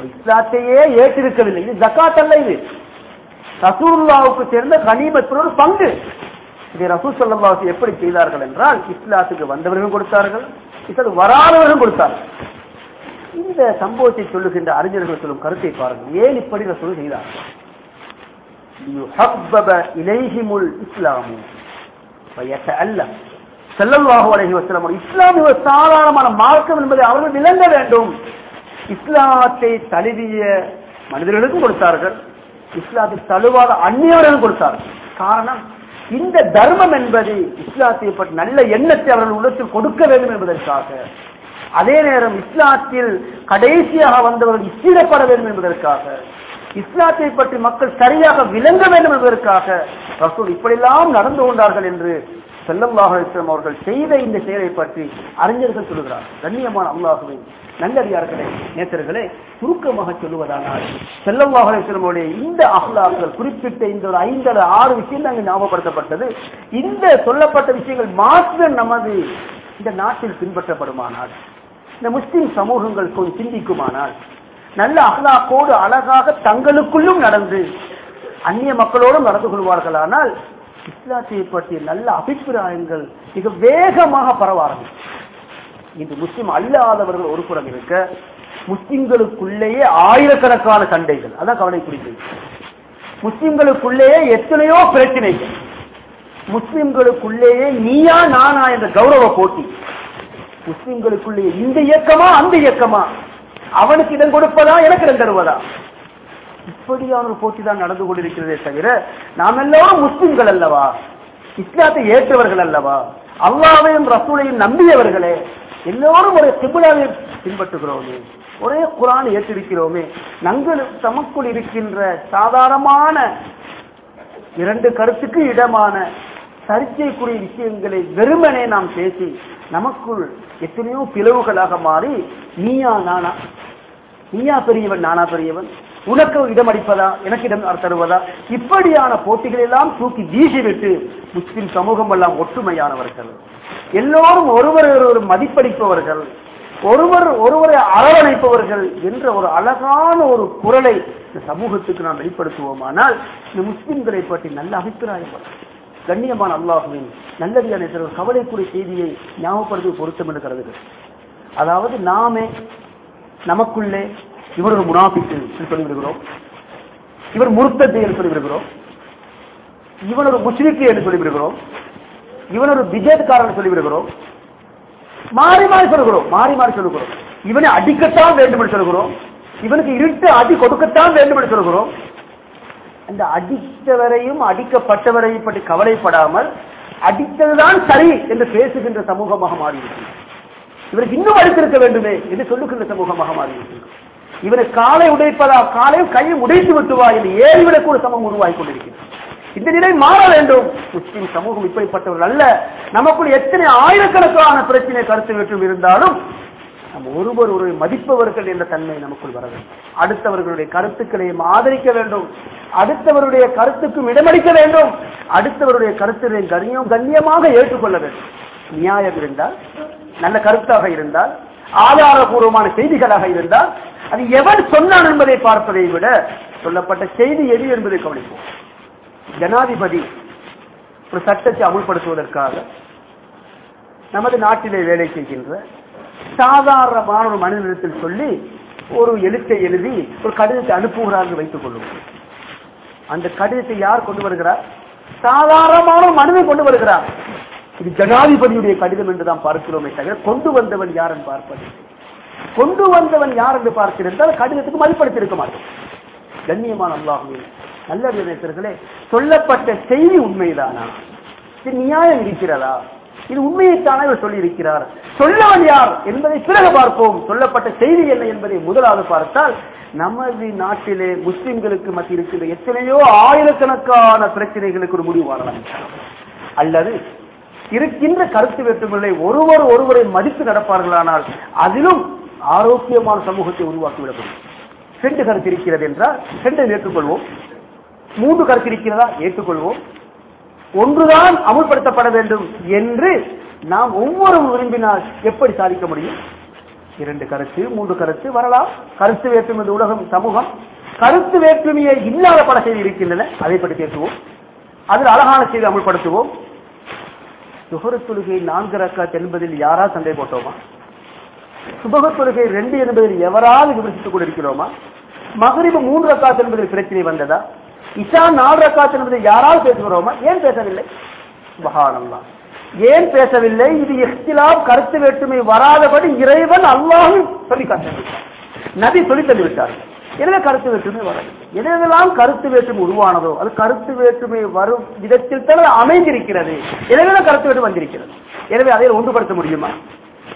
இஸ்லாத்தையே ஏற்றிருக்கவில்லை. இது ஜக்காத் அல்ல இது. ரசூல்லாவுக்கு சேர்ந்த கனிமத்தின் ஒரு பங்கு. இதை ரசூல் சல்லாவுக்கு எப்படி செய்தார்கள் என்றால் இஸ்லாத்துக்கு வந்தவர்களும் கொடுத்தார்கள் இஸ்லாத்துக்கு வராதவர்களும் கொடுத்தார்கள். இந்த சம்பவத்தை சொல்லுகின்ற அறிஞர்கள் சொல்லும் கருத்தை பாருங்கள். ஏன் இப்படி ரசூல் செய்தார்கள்? லியுஹப்பப ஒரு சாதாரணமான மார்க்கம் என்பதை அவர்கள் விளங்க வேண்டும். இஸ்லாத்தை தழுவிய மனிதர்களுக்கும் கொடுத்தார்கள். இஸ்லாத்தை தழுவாத அந்நியவர்களும் கொடுத்தார்கள். காரணம் இந்த தர்மம் என்பது இஸ்லாத்தை பற்றி நல்ல எண்ணத்தை அவர்கள் உள்ளத்தில் கொடுக்க வேண்டும் என்பதற்காக. அதே நேரம் இஸ்லாத்தில் கடைசியாக வந்தவர்கள் இஸ்திரப்பட வேண்டும் என்பதற்காக. இஸ்லாத்தை பற்றி மக்கள் சரியாக விளங்க வேண்டும் என்பதற்காக ரசூல் இப்படியெல்லாம் நடந்து கொண்டார்கள் என்று செல்லம் அவர்கள் செய்த இந்த செயலை பற்றி அறிஞர்கள் சொல்லுகிறார் கண்ணியமான அல்லாஹுவை நல்லடியார்களே நேசர்களே சுருக்கமாக சொல்லுவதானால் செல்லம் அலிஸ்லமுடைய இந்த அகலாக்கள் குறிப்பிட்ட இந்த ஒரு ஐந்து ஆறு விஷயம் அங்கு ஞாபகப்படுத்தப்பட்டது. இந்த சொல்லப்பட்ட விஷயங்கள் மாத்திரம் நமது இந்த நாட்டில் பின்பற்றப்படுமானால் இந்த முஸ்லிம் சமூகங்கள் கொஞ்சம் சிந்திக்குமானால் நல்ல அகலாக்கோடு அழகாக தங்களுக்குள்ளும் நடந்து அந்நிய மக்களோடும் நடந்து கொள்வார்கள். ஆனால் இஸ்லாத்தை பற்றிய நல்ல அபிப்பிராயங்கள் மிக வேகமாக பரவ ஆரம்பிச்சு. இன்று முஸ்லிம் அல்லாதவர்கள் ஒரு புறம் இருக்க முஸ்லிம்களுக்குள்ளேயே ஆயிரக்கணக்கான சண்டைகள். அதான் கவலை குறித்து முஸ்லிம்களுக்குள்ளேயே எத்தனையோ பிரச்சனைகள். முஸ்லிம்களுக்குள்ளேயே நீயா நானா என்ற கௌரவ போட்டி. முஸ்லிம்களுக்குள்ளேயே இந்த இயக்கமா அந்த இயக்கமா. அவனுக்கு இடம் கொடுப்பதா எனக்கு இடம் தருவதா? இப்படியான ஒரு போட்டி தான் நடந்து கொண்டிருக்கிறதே தவிர நாம் எல்லோரும் முஸ்லிம்கள் அல்லவா? இஸ்லாத்தை ஏற்றவர்கள் அல்லவா? அல்லாவையும் ரசூலையும் நம்பியவர்களே எல்லோரும் ஒரு திபுலாவை பின்பற்றுகிறோமே ஒரே குரான் ஏற்றிருக்கிறோமே நங்கள் தமக்குள் இருக்கின்ற சாதாரணமான இரண்டு கருத்துக்கு இடமான சர்ச்சைக்குரிய விஷயங்களை வெறுமனே நாம் பேசி நமக்குள் எத்தனையோ பிளவுகளாக மாறி நீயா நானா? நீயா பெரியவன் நானா பெரியவன்? உனக்கு இடம் அடிப்பதா? எனக்கு இடம் தருவதா? இப்படியான போட்டிகள் எல்லாம் தூக்கி வீசிவிட்டு முஸ்லிம் சமூகம் எல்லாம் ஒற்றுமையானவர்கள். எல்லோரும் ஒருவர் ஒரு மதிப்பளிப்பவர்கள் ஒருவர் ஒருவரை அரவணைப்பவர்கள் என்ற ஒரு அழகான ஒரு குரலை இந்த சமூகத்துக்கு நாம் வெளிப்படுத்துவோமானால் இந்த முஸ்லிம்களை பற்றி நல்ல அபிப்பிராயம் வரும். கண்ணியமான அல்லாஹுவின் நல்லடியான கவலைக்குரிய செய்தியை ஞாபகப்படுத்துவது பொருத்தம் என்று கருதுகிறேன் அதாவது நாமே நமக்குள்ளே இவர் ஒரு முனாபிக்கு என்று சொல்லிவிடுகிறோம். இவர் முருத்தத்தை என்று சொல்லிவிடுகிறோம். இவன் ஒரு முஸ்லிக்கு என்று சொல்லிவிடுகிறோம். இவன் ஒரு பிஜேத்காரன் சொல்லிவிடுகிறோம். மாறி மாறி சொல்லுகிறோம். மாறி மாறி சொல்லுகிறோம். இவனை அடிக்கத்தான் வேண்டும் என்று சொல்லுகிறோம். இவனுக்கு இருட்டு அடி கொடுக்கத்தான் வேண்டும் என்று சொல்லுகிறோம். அந்த அடித்தவரையும் அடிக்கப்பட்டவரையும் பற்றி கவலைப்படாமல் அடித்ததுதான் சரி என்று பேசுகின்ற சமூகமாக மாறியிருக்கிறது இவருக்கு இன்னும் அடித்திருக்க வேண்டுமே என்று சொல்லுகின்ற சமூகமாக மாறியிருக்கிறது இவனை காலை உடைப்பதா? காலையும் கையும் உடைத்து விட்டுவா என்று ஏறிவிடக்கூட சமூகம் உருவாகி கொண்டிருக்கிறது. இந்த நிலை மாற வேண்டும். முஸ்லிம் சமூகம் இப்படிப்பட்டவர்கள் அல்ல. நமக்குள் எத்தனை ஆயிரக்கணக்கான பிரச்சனை கருத்து வெற்றும் இருந்தாலும் நம்ம ஒருவர் ஒரு மதிப்பவர்கள் என்ற தன்மை நமக்குள் வர வேண்டும். அடுத்தவர்களுடைய கருத்துக்களையும் ஆதரிக்க வேண்டும். அடுத்தவருடைய கருத்துக்கும் இடமளிக்க வேண்டும். அடுத்தவருடைய கருத்துகளையும் கண்ணியம் கண்ணியமாக ஏற்றுக்கொள்ள வேண்டும். நியாயம் இருந்தால் நல்ல கருத்தாக இருந்தால் ஆதாரபூர்வமான செய்திகளாக இருந்தால் அது எவர் சொன்னான் என்பதை பார்ப்பதை விட சொல்லப்பட்ட செய்தி எது என்பதை கவனிப்போம். ஜனாதிபதி ஒரு சட்டத்தை அமுல்படுத்துவதற்காக நமது நாட்டிலே வேலை செய்கின்ற சாதாரணமான ஒரு மனிதனிடத்தில் சொல்லி ஒரு எழுத்தை எழுதி ஒரு கடிதத்தை அனுப்புகிறார்கள் வைத்துக் கொள்ளும். அந்த கடிதத்தை யார் கொண்டு வருகிறார்? சாதாரணமான ஒரு மனிதன் கொண்டு வருகிறார். இது ஜனாதிபதியுடைய கடிதம் என்றுதான் பார்க்கிறோமே தவிர கொண்டு வந்தவன் யார் என்று பார்ப்பது கொண்டு வந்தவன் யார் என்று பார்த்திருந்தால் கடிதத்துக்கு மதிப்படுத்தியிருக்க மாட்டோம். கண்ணியமான அல்லாஹுவே நல்ல விதத்திலே சொல்லப்பட்ட செய்தி உண்மைதானா? நியாயம் இருக்கிறதா? இது உண்மையைத்தானே இவர் சொல்லி இருக்கிறார் சொல்லவன் யார் என்பதை பிறகு பார்ப்போம். சொல்லப்பட்ட செய்தி என்ன என்பதை முதலாவது பார்த்தால் நமது நாட்டிலே முஸ்லிம்களுக்கு மத்திய இருக்கிற எத்தனையோ ஆயிரக்கணக்கான பிரச்சனைகளுக்கு ஒரு முடிவு வரலாம். அல்லது இருக்கின்ற கருத்து வேற்றுமைகளை ஒருவர் ஒருவரை மதித்து நடப்பார்களானால் அதிலும் ஆரோக்கியமான சமூகத்தை உருவாக்கிவிட முடியும் ரெண்டு கருத்து இருக்கிறது என்றால் ரெண்டை ஏற்றுக்கொள்வோம். மூன்று கருத்து இருக்கிறதா? ஏற்றுக்கொள்வோம். ஒன்றுதான் அமுல்படுத்தப்பட வேண்டும் என்று நாம் ஒவ்வொரு விரும்பினால் எப்படி சாதிக்க முடியும்? இரண்டு கருத்து மூன்று கருத்து வரலாம். கருத்து வேற்றுமை இந்த உலகம் சமூகம். கருத்து வேற்றுமையை இல்லாத பல செய்தி இருக்கின்றன. அதை பற்றி பேசுவோம். அதில் அழகான செய்தி அமுல்படுத்துவோம். சுகர தொழுகை நான்கு ரக்காத் என்பதில் யாரா சண்டை போட்டோமா? சுபக தொழுகை ரெண்டு என்பதில் எவராது விமர்சித்துக் கொண்டிருக்கிறோமா? மகரிபு மூன்று ரக்காத் என்பதில் பிரச்சனை வந்ததா? இஷா நாலு ரக்காத் யாராவது பேசுகிறோமா? ஏன் பேசவில்லை? சுபஹானல்லா ஏன் பேசவில்லை? இது இஹ்திலாப் கருத்து வேற்றுமை வராதபடி இறைவன் அல்லாஹும் சொல்லி காட்டிவிட்டார். நபி சொல்லி தந்து எனவே கருத்து வேற்றுமை வராது. எதெல்லாம் கருத்து வேற்றுமை உருவானதோ அது கருத்து வேற்றுமை வரும் விதத்தில் தான் அமைந்திருக்கிறது. எனவே கருத்து வேற்றுமை வந்திருக்கிறது. எனவே அதை ஒன்றுபடுத்த முடியுமா?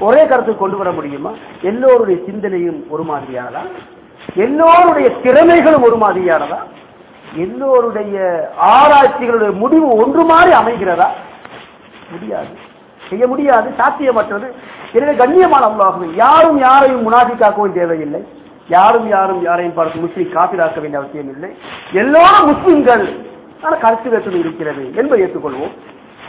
ஒரே கருத்து கொண்டு வர முடியுமா? எல்லோருடைய சிந்தனையும் ஒரு மாதிரியானதா? எல்லோருடைய திறமைகளும் ஒரு மாதிரியானதா? எல்லோருடைய ஆராய்ச்சிகளுடைய முடிவு ஒன்று மாறி அமைகிறதா? முடியாது. செய்ய முடியாது சாத்தியமற்றது. எனவே கண்ணியமான அல்லாஹுவை யாரும் யாரையும் முனாஃபிக்காக்கவும் தேவையில்லை. யாரும் யாரும் யாரையும் பார்த்து முஸ்லீம் காப்பிராக்க வேண்டிய அவசியம் இல்லை. எல்லோரும் முஸ்லீம்கள். ஆனால் கருத்து வேற்றுமை இருக்கிறது என்பதை ஏற்றுக்கொள்வோம்.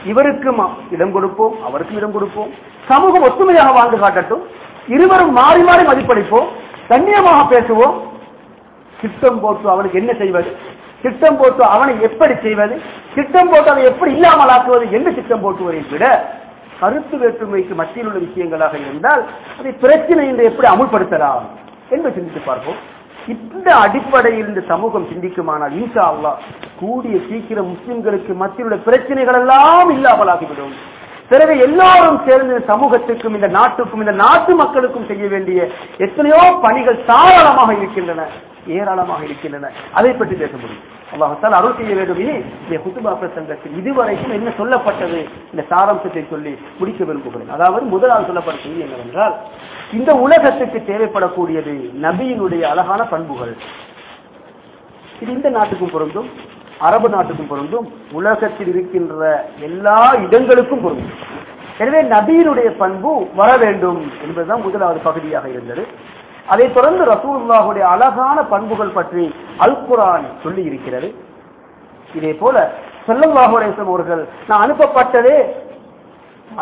இவருக்கும் இடம் கொடுப்போம் அவருக்கும் இடம் கொடுப்போம். சமூகம் ஒத்துமையாக வாழ்ந்து காட்டட்டும். இருவரும் மாறி மாறி மதிப்பளிப்போம். கண்ணியமாக பேசுவோம். சித்தம் போட்டு அவனுக்கு என்ன செய்வது? திட்டம் போட்டு அவனை எப்படி செய்வது? திட்டம் போட்டு அதை எப்படி இல்லாமல் ஆக்குவது என்று திட்டம் போட்டுவதை விட கருத்து வேற்றுமைக்கு மத்தியில் உள்ள விஷயங்களாக இருந்தால் அதை பிரச்சனை என்று எப்படி அமுல்படுத்தலாம் என்று சிந்தித்து பார்ப்போம். இந்த அடிப்படையில் இந்த சமூகம் சிந்திக்குமானால் இன்சா அல்லா கூடிய சீக்கிரம் முஸ்லிம்களுக்கு மத்தியில் உள்ள பிரச்சனைகள் எல்லாம் இல்லாமலாகிவிடும். பிறகு எல்லாரும் சேர்ந்து இந்த சமூகத்துக்கும் இந்த நாட்டுக்கும் இந்த நாட்டு மக்களுக்கும் செய்ய வேண்டிய எத்தனையோ பணிகள் தாராளமாக இருக்கின்றன. ஏராளமாக இருக்கின்றன. அதை பற்றி பேச முடியும். அல்லாஹால் அருள் செய்ய வேண்டும். இனி இந்த குத்துபா பிரசங்கத்தில் இதுவரைக்கும் என்ன சொல்லப்பட்டது? இந்த சாராம்சத்தை சொல்லி முடிக்க விரும்புகிறேன். அதாவது முதலாவது சொல்லப்பட்ட செய்தி என்னவென்றால் இந்த உலகத்துக்கு தேவைப்படக்கூடியது நபியினுடைய அழகான பண்புகள். இது இந்த நாட்டுக்கும் பொருந்தும் அரபு நாட்டுக்கும் பொருந்தும் உலகத்தில் இருக்கின்ற எல்லா இடங்களுக்கும் பொருந்தும். எனவே நபியினுடைய பண்பு வர வேண்டும் என்பதுதான் முதலாவது பகுதியாக இருந்தது. அதைத் தொடர்ந்து ரசூலுல்லாஹுடைய அழகான பண்புகள் பற்றி அல் குரான் சொல்லி இருக்கிறது. இதே போல செல்லல்லாஹு அவர்கள் நான் அனுப்பப்பட்டதே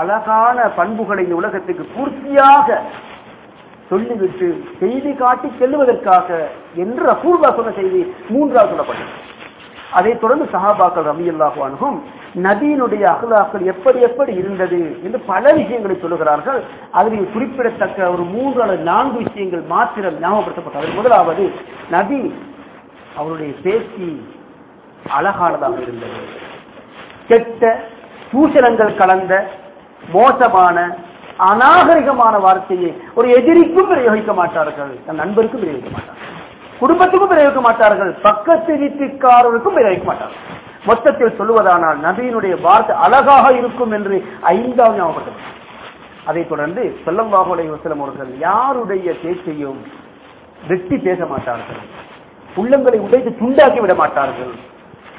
அழகான பண்புகளை இந்த உலகத்துக்கு பூர்த்தியாக சொல்லிவிட்டு செய்தி காட்டி செல்லுவதற்காக என்று ரசூல்லா சொன்ன செய்தி மூன்றாவது சொல்லப்பட்டது. அதைத் தொடர்ந்து சஹாபாக்கள் ரமியல்லாஹு அனுகும் நபியினுடைய அகலாக்கள் எப்படி எப்படி இருந்தது என்று பல விஷயங்களை சொல்லுகிறார்கள். அதில் குறிப்பிடத்தக்க ஒரு மூன்று அல்லது நான்கு விஷயங்கள் மாத்திரம் ஞாபகப்படுத்தப்பட்டது. முதலாவது நபி அவருடைய பேச்சு அழகானதாக இருந்தது. கெட்ட சூசனங்கள் கலந்த மோசமான அநாகரிகமான வார்த்தையை ஒரு எதிரிக்கும் பிரயோகிக்க மாட்டார்கள். தன் நண்பருக்கும் பிரயோகிக்க மாட்டார்கள். குடும்பத்துக்கும் பிரயோகிக்க மாட்டார்கள். பக்கத்து வீட்டுக்காரருக்கும் பிரயோகிக்க மாட்டார்கள். மொத்தத்தில் சொல்லுவதானால் நபியினுடைய வார்த்தை அழகாக இருக்கும் என்று ஐந்தாவது ஞாபகப்படுத்த அதைத் தொடர்ந்து செல்லம்பாஹு வசலம் அவர்கள் யாருடைய பேச்சையும் வெட்டி பேச மாட்டார்கள். உள்ளங்களை உடைத்து துண்டாக்கி விட மாட்டார்கள்.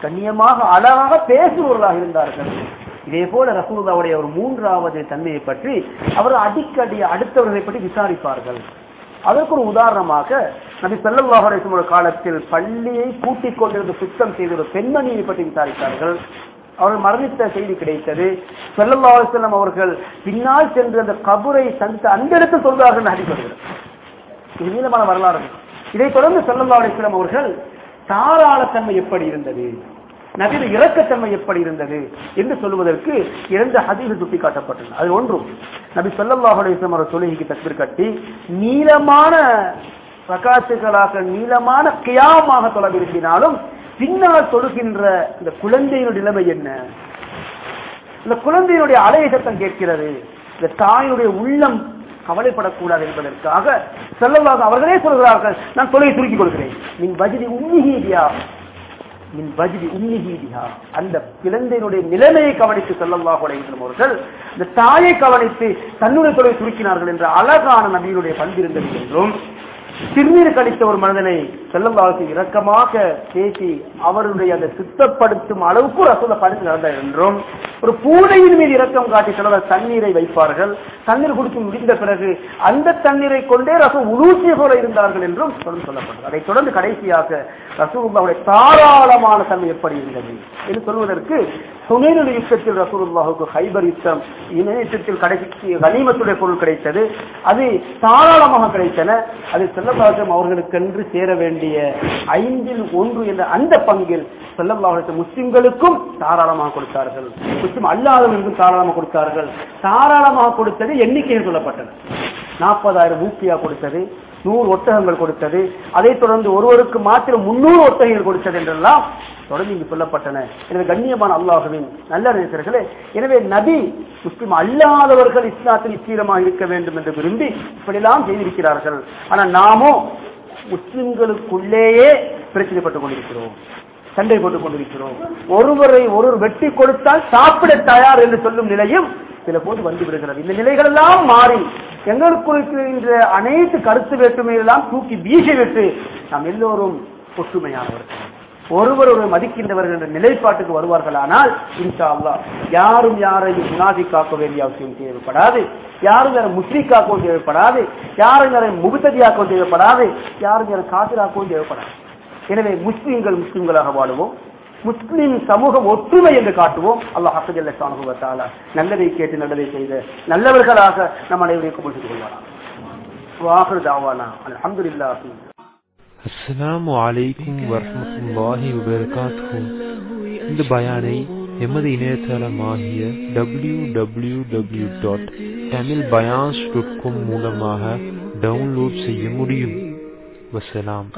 கண்ணியமாக அழகாக பேசுபவர்களாக இருந்தார்கள். இதே போல ரசூலுல்லாவுடைய ஒரு மூன்றாவது தன்மையை பற்றி அவர் அடிக்கடி அடுத்தவர்களை பற்றி விசாரிப்பார்கள். அதற்கு ஒரு உதாரணமாக நபி செல்லம் அலைஹி காலத்தில் பள்ளியை கூட்டிக் கொண்டிருந்த சுத்தம் செய்த ஒரு பெண்மணியை பற்றி விசாரித்தார்கள். அவர்கள் மரணித்த செய்தி கிடைத்தது. செல்லம் அவர்கள் பின்னால் சென்று அந்த கபுரை சந்தித்து அந்த இடத்தில் சொல்வார்கள் என்று இது நீளமான வரலாறு. இதைத் தொடர்ந்து செல்லம் அவர்கள் தாராளத்தன்மை எப்படி இருந்தது? நபில இறக்கத்தன்மை எப்படி இருந்தது? என்று சொல்லுவதற்கு இரண்டு ஹதீஸ் சுட்டி காட்டப்பட்டது அது ஒன்றும் நபி ஸல்லல்லாஹு அலைஹி அவர் தொழுகைக்கு தக்பீர் கட்டி நீளமான பிரகாசுகளாக நீளமான கியாமாக தொழ விரும்பினாலும் பின்னால் தொழுகின்ற இந்த குழந்தையினுடைய நிலைமை என்ன? இந்த குழந்தையினுடைய அலையகத்தம் கேட்கிறது. இந்த தாயினுடைய உள்ளம் கவலைப்படக்கூடாது என்பதற்காக செல்லவாக அவர்களே சொல்கிறார்கள் நான் தொலையை சுருக்கிக் கொள்கிறேன். நீ வஜிதி உண்மிகீதியா மின் பஜிதி உண்மிகீதியா அந்த குழந்தையினுடைய நிலைமையை கவனித்து செல்லவாக அலைகின்ற அவர்கள் இந்த தாயை கவனித்து தன்னுடைய தொலை சுருக்கினார்கள் என்ற அழகான நபியினுடைய பண்பிருந்தது என்றும் சிறுநீர் கழித்த ஒரு மனிதனை செல்லவாக்கு இரக்கமாக பேசி அவருடைய அந்த சுத்தப்படுத்தும் அளவுக்கு ரசூல படுத்து நடந்தார் என்றும் ஒரு பூனையின் மீது இரக்கம் காட்டி சிலவர் தண்ணீரை வைப்பார்கள். தண்ணீர் குடிக்கும் முடிந்த பிறகு அந்த தண்ணீரை கொண்டே ரசூ உலூசிய போல இருந்தார்கள் என்றும் தொடர்ந்து சொல்லப்பட்டது. அதைத் தொடர்ந்து கடைசியாக ரசூலுல்லாவுடைய தாராளமான தன்மை எப்படி இருந்தது என்று சொல்வதற்கு சுமைனுடைய யுத்தத்தில் ரசூலுல்லாஹுக்கு ஹைபர் யுத்தம் இணைய யுத்தத்தில் கடைசி கனிமத்துடைய பொருள் கிடைத்தது. அது தாராளமாக கிடைத்தன. அது செல்லப்பாக்கம் அவர்களுக்கென்று சேர வேண்டிய ஐந்தில் ஒன்று என்ற அந்த பங்கில் செல்லப்பாகத்தை முஸ்லிம்களுக்கும் தாராளமாக கொடுத்தார்கள். முஸ்லிம் அல்லாதவர்களுக்கும் தாராளமாக கொடுத்தார்கள். தாராளமாக கொடுத்தது எண்ணிக்கையில் சொல்லப்பட்டது. நாற்பதாயிரம் ஊப்பியா கொடுத்தது நூறு ஒட்டகங்கள் கொடுத்தது அதைத் தொடர்ந்து ஒருவருக்கு மாத்திரம் முன்னூறு ஒட்டகங்கள் கொடுத்தது என்றெல்லாம் தொடர்ந்து இங்கு சொல்லப்பட்டன. எனவே கண்ணியமான அல்லாஹுவின் நல்ல நினைத்தர்களே எனவே நபி முஸ்லிம் அல்லாதவர்கள் இஸ்லாத்தில் நிச்சயமாக இருக்க வேண்டும் என்று விரும்பி இப்படிலாம் செய்திருக்கிறார்கள். ஆனால் நாமோ முஸ்லிம்களுக்குள்ளேயே பிரச்சனைப்பட்டுக் கொண்டிருக்கிறோம். சண்டை போட்டுக் கொண்டிருக்கிறோம். ஒருவரை ஒருவர் வெட்டி கொடுத்தால் சாப்பிட தயார் என்று சொல்லும் நிலையும் சில போது வந்து விடுகிறது. இந்த நிலைகள் எல்லாம் மாறி எங்களுக்குள் அனைத்து கருத்து வேற்றுமையெல்லாம் தூக்கி வீசி விட்டு நாம் எல்லோரும் ஒற்றுமையானவர்கள். ஒருவர் ஒரு மதிக்கின்றவர்கள் என்ற நிலைப்பாட்டுக்கு வருவார்களானால் இன்ஷா அல்லா யாரும் யாரையும் முனாதி காக்க வேண்டிய அவசியம் தேவைப்படாது. யாரும் யாரும் முஸ்லீக்காக்கவும் தேவைப்படாது. யாரும் யாரையும் முகுத்ததியாக்கவும் தேவைப்படாது. யாரும் யாரும் காத்திராக்கவும் தேவைப்படாது. எனவே முஸ்லீம்கள் முஸ்லிம்களாக வாழுவோம். முஸ்லிம் சமூகம் ஒற்றுமை என்று காட்டுவோம். அல்லாஹ் ஹசஜல்ல சானுபவத்தால நல்லதை கேட்டு நல்லதை செய்த நல்லவர்களாக நம் அனைவரையும் தாவானா அலைக்கும் வரஹ்மத்துல்லாஹி வபரகாத்துஹு. இந்த பயானை எமது இணையதளமாகிய W W W dot Tamil bayans dot com மூலமாக டவுன்லோட் செய்ய முடியும். வசலாம்